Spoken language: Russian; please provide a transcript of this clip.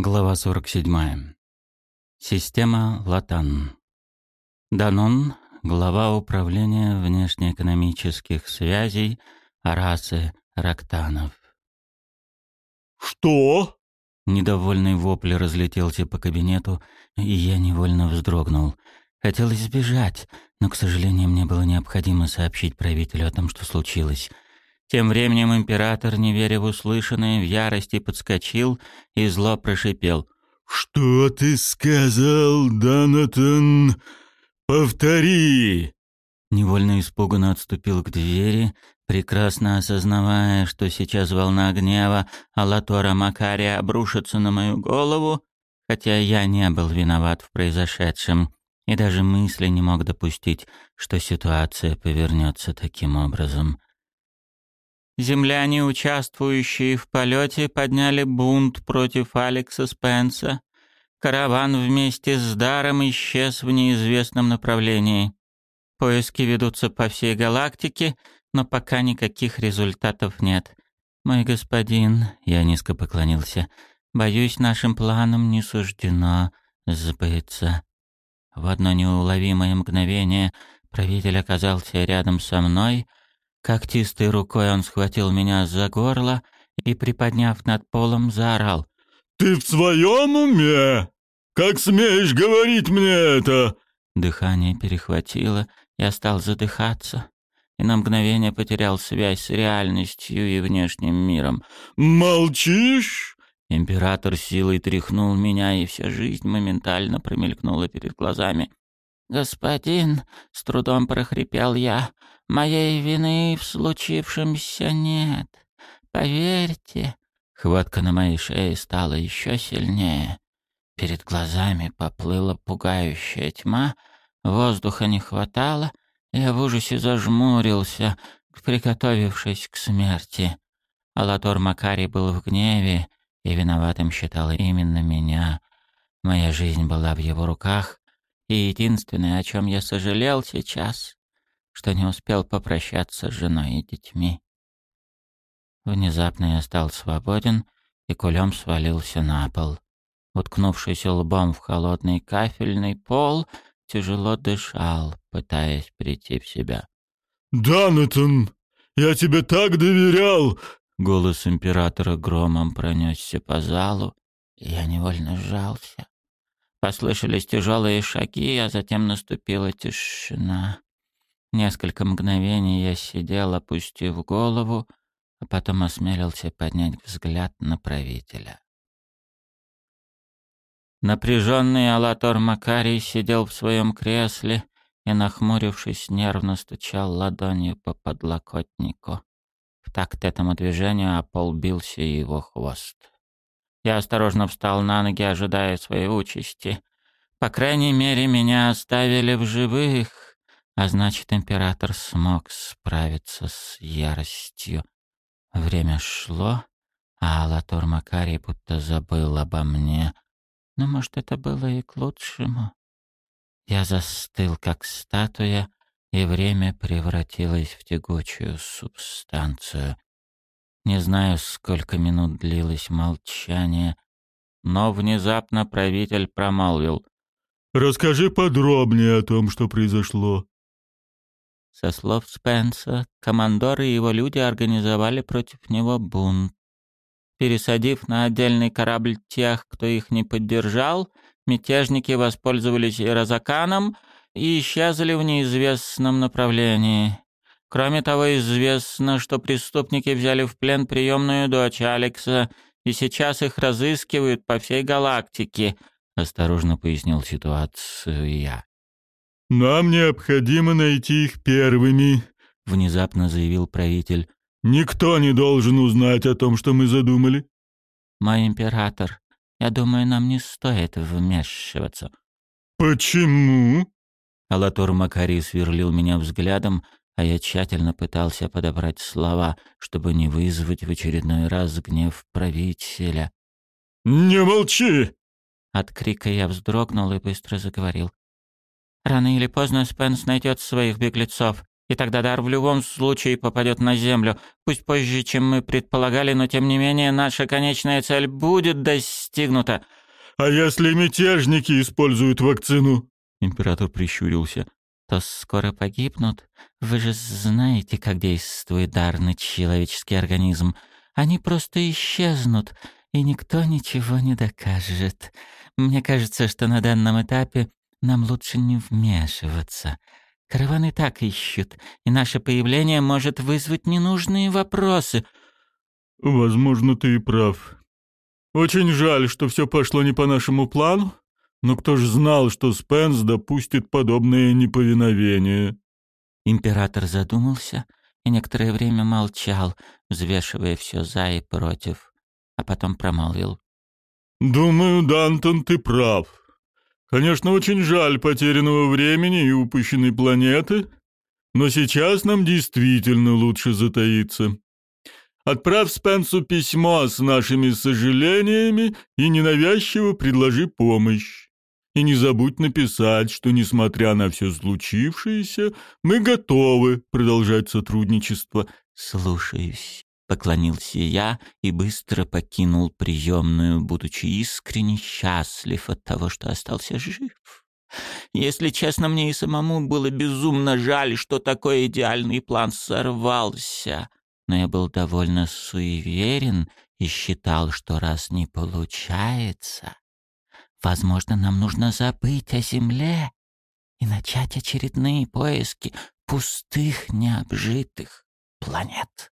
Глава 47. Система Латан. Данон, глава управления внешнеэкономических связей расы Рактанов. «Что?» Недовольный вопль разлетелся по кабинету, и я невольно вздрогнул. Хотелось сбежать, но, к сожалению, мне было необходимо сообщить правителю о том, что случилось — тем временем император, не веря в услышанное, в ярости подскочил и зло прошипел. «Что ты сказал, Донатан? Повтори!» Невольно испуганно отступил к двери, прекрасно осознавая, что сейчас волна гнева Алатора Макария обрушится на мою голову, хотя я не был виноват в произошедшем и даже мысли не мог допустить, что ситуация повернется таким образом. Земляне, участвующие в полете, подняли бунт против Алекса Спенса. Караван вместе с даром исчез в неизвестном направлении. Поиски ведутся по всей галактике, но пока никаких результатов нет. Мой господин, я низко поклонился, боюсь, нашим планам не суждено сбыться. В одно неуловимое мгновение правитель оказался рядом со мной — Когтистой рукой он схватил меня за горло и, приподняв над полом, заорал. «Ты в своем уме? Как смеешь говорить мне это?» Дыхание перехватило, я стал задыхаться и на мгновение потерял связь с реальностью и внешним миром. «Молчишь?» Император силой тряхнул меня, и вся жизнь моментально промелькнула перед глазами. «Господин», — с трудом прохрипел я, — «моей вины в случившемся нет. Поверьте». Хватка на моей шее стала еще сильнее. Перед глазами поплыла пугающая тьма, воздуха не хватало, я в ужасе зажмурился, приготовившись к смерти. Алатор Макари был в гневе и виноватым считал именно меня. Моя жизнь была в его руках, и единственное, о чем я сожалел сейчас, что не успел попрощаться с женой и детьми. Внезапно я стал свободен и кулем свалился на пол. Уткнувшись лбом в холодный кафельный пол, тяжело дышал, пытаясь прийти в себя. «Данатон, я тебе так доверял!» Голос императора громом пронесся по залу, и я невольно сжался. Послышались тяжелые шаги, а затем наступила тишина. Несколько мгновений я сидел, опустив голову, а потом осмелился поднять взгляд на правителя. Напряженный Алатор Макарий сидел в своем кресле и, нахмурившись, нервно стучал ладонью по подлокотнику. В такт этому движению о пол бился его хвост. Я осторожно встал на ноги, ожидая своей участи. По крайней мере, меня оставили в живых, а значит, император смог справиться с яростью. Время шло, а Алатор Макарий будто забыл обо мне. Но, может, это было и к лучшему. Я застыл, как статуя, и время превратилось в тягучую субстанцию. Не знаю, сколько минут длилось молчание, но внезапно правитель промолвил. «Расскажи подробнее о том, что произошло». Со слов Спенса, командоры и его люди организовали против него бунт. Пересадив на отдельный корабль тех, кто их не поддержал, мятежники воспользовались Розаканом и исчезли в неизвестном направлении. Кроме того, известно, что преступники взяли в плен приемную дочь Алекса, и сейчас их разыскивают по всей галактике», — осторожно пояснил ситуацию я. «Нам необходимо найти их первыми», — внезапно заявил правитель. «Никто не должен узнать о том, что мы задумали». «Мой император, я думаю, нам не стоит вмешиваться». «Почему?» Алатор Макарий сверлил меня взглядом, а я тщательно пытался подобрать слова, чтобы не вызвать в очередной раз гнев правителя. «Не молчи!» От крика я вздрогнул и быстро заговорил. «Рано или поздно Спенс найдет своих беглецов. и тогда дар в любом случае попадет на Землю. Пусть позже, чем мы предполагали, но тем не менее наша конечная цель будет достигнута». «А если мятежники используют вакцину?» Император прищурился. «То скоро погибнут. Вы же знаете, как действует дар на человеческий организм. Они просто исчезнут, и никто ничего не докажет. Мне кажется, что на данном этапе нам лучше не вмешиваться. Караваны так ищут, и наше появление может вызвать ненужные вопросы. Возможно, ты и прав. Очень жаль, что все пошло не по нашему плану, но кто ж знал, что Спенс допустит подобное неповиновение? Император задумался и некоторое время молчал, взвешивая все за и против, а потом промолвил. «Думаю, Дантон, ты прав. Конечно, очень жаль потерянного времени и упущенной планеты, но сейчас нам действительно лучше затаиться. Отправь Спенсу письмо с нашими сожалениями и ненавязчиво предложи помощь. И не забудь написать, что, несмотря на все случившееся, мы готовы продолжать сотрудничество. Слушаюсь. Поклонился я и быстро покинул приемную, будучи искренне счастлив от того, что остался жив. Если честно, мне и самому было безумно жаль, что такой идеальный план сорвался. Но я был довольно суеверен и считал, что раз не получается, возможно, нам нужно забыть о Земле и начать очередные поиски пустых, необжитых планет.